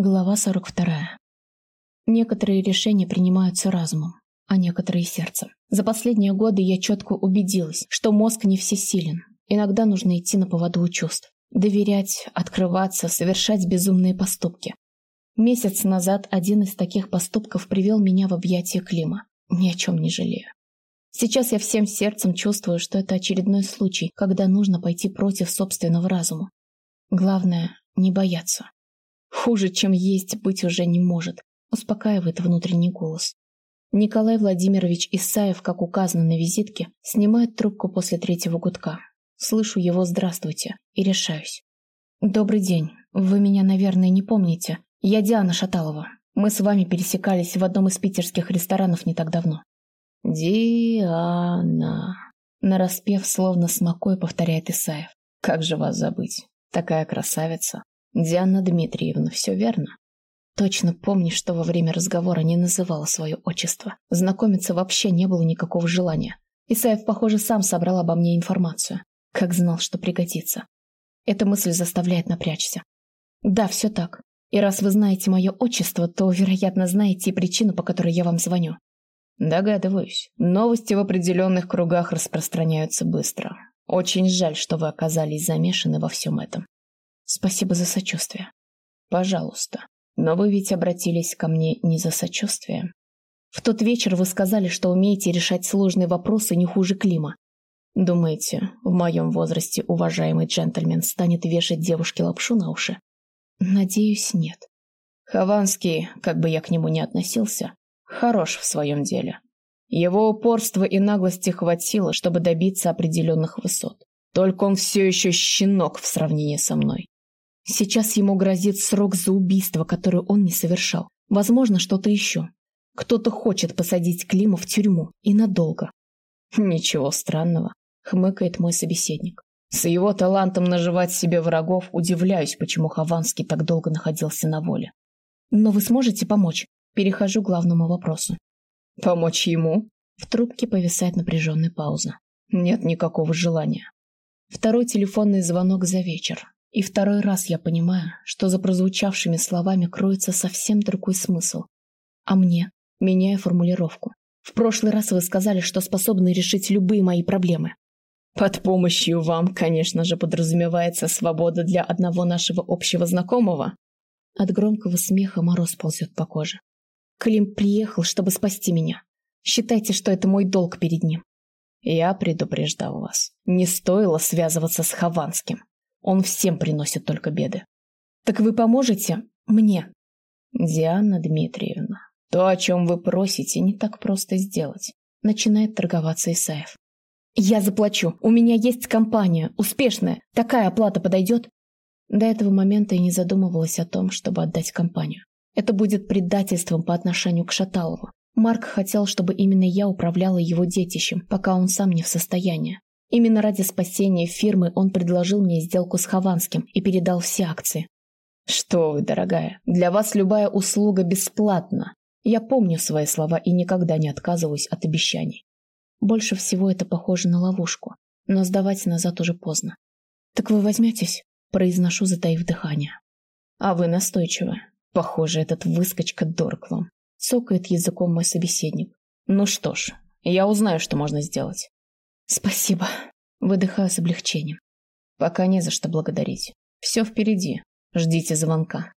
Глава 42. Некоторые решения принимаются разумом, а некоторые сердцем. За последние годы я четко убедилась, что мозг не всесилен. Иногда нужно идти на поводу у чувств. Доверять, открываться, совершать безумные поступки. Месяц назад один из таких поступков привел меня в объятия Клима. Ни о чем не жалею. Сейчас я всем сердцем чувствую, что это очередной случай, когда нужно пойти против собственного разума. Главное – не бояться. Хуже, чем есть, быть уже не может, успокаивает внутренний голос. Николай Владимирович Исаев, как указано на визитке, снимает трубку после третьего гудка. Слышу его «здравствуйте» и решаюсь. «Добрый день. Вы меня, наверное, не помните. Я Диана Шаталова. Мы с вами пересекались в одном из питерских ресторанов не так давно». «Диана...» Нараспев, словно смокой, повторяет Исаев. «Как же вас забыть? Такая красавица!» Диана Дмитриевна, все верно? Точно помни, что во время разговора не называла свое отчество. Знакомиться вообще не было никакого желания. Исаев, похоже, сам собрал обо мне информацию. Как знал, что пригодится. Эта мысль заставляет напрячься. Да, все так. И раз вы знаете мое отчество, то, вероятно, знаете и причину, по которой я вам звоню. Догадываюсь. Новости в определенных кругах распространяются быстро. Очень жаль, что вы оказались замешаны во всем этом. Спасибо за сочувствие. Пожалуйста. Но вы ведь обратились ко мне не за сочувствием. В тот вечер вы сказали, что умеете решать сложные вопросы не хуже Клима. Думаете, в моем возрасте уважаемый джентльмен станет вешать девушке лапшу на уши? Надеюсь, нет. Хованский, как бы я к нему ни относился, хорош в своем деле. Его упорства и наглости хватило, чтобы добиться определенных высот. Только он все еще щенок в сравнении со мной. Сейчас ему грозит срок за убийство, которое он не совершал. Возможно, что-то еще. Кто-то хочет посадить Клима в тюрьму. И надолго. Ничего странного, хмыкает мой собеседник. С его талантом наживать себе врагов удивляюсь, почему Хованский так долго находился на воле. Но вы сможете помочь? Перехожу к главному вопросу. Помочь ему? В трубке повисает напряженная пауза. Нет никакого желания. Второй телефонный звонок за вечер. И второй раз я понимаю, что за прозвучавшими словами кроется совсем другой смысл. А мне, меняя формулировку. В прошлый раз вы сказали, что способны решить любые мои проблемы. Под помощью вам, конечно же, подразумевается свобода для одного нашего общего знакомого. От громкого смеха мороз ползет по коже. Клим приехал, чтобы спасти меня. Считайте, что это мой долг перед ним. Я предупреждал вас. Не стоило связываться с Хованским. Он всем приносит только беды. Так вы поможете мне? Диана Дмитриевна, то, о чем вы просите, не так просто сделать. Начинает торговаться Исаев. Я заплачу. У меня есть компания, успешная. Такая оплата подойдет? До этого момента я не задумывалась о том, чтобы отдать компанию. Это будет предательством по отношению к Шаталову. Марк хотел, чтобы именно я управляла его детищем, пока он сам не в состоянии. Именно ради спасения фирмы он предложил мне сделку с Хованским и передал все акции. Что вы, дорогая, для вас любая услуга бесплатна. Я помню свои слова и никогда не отказываюсь от обещаний. Больше всего это похоже на ловушку, но сдавать назад уже поздно. Так вы возьметесь? Произношу, затаив дыхание. А вы настойчивы. Похоже, этот выскочка дорог вам. Цокает языком мой собеседник. Ну что ж, я узнаю, что можно сделать. Спасибо. Выдыхаю с облегчением. Пока не за что благодарить. Все впереди. Ждите звонка.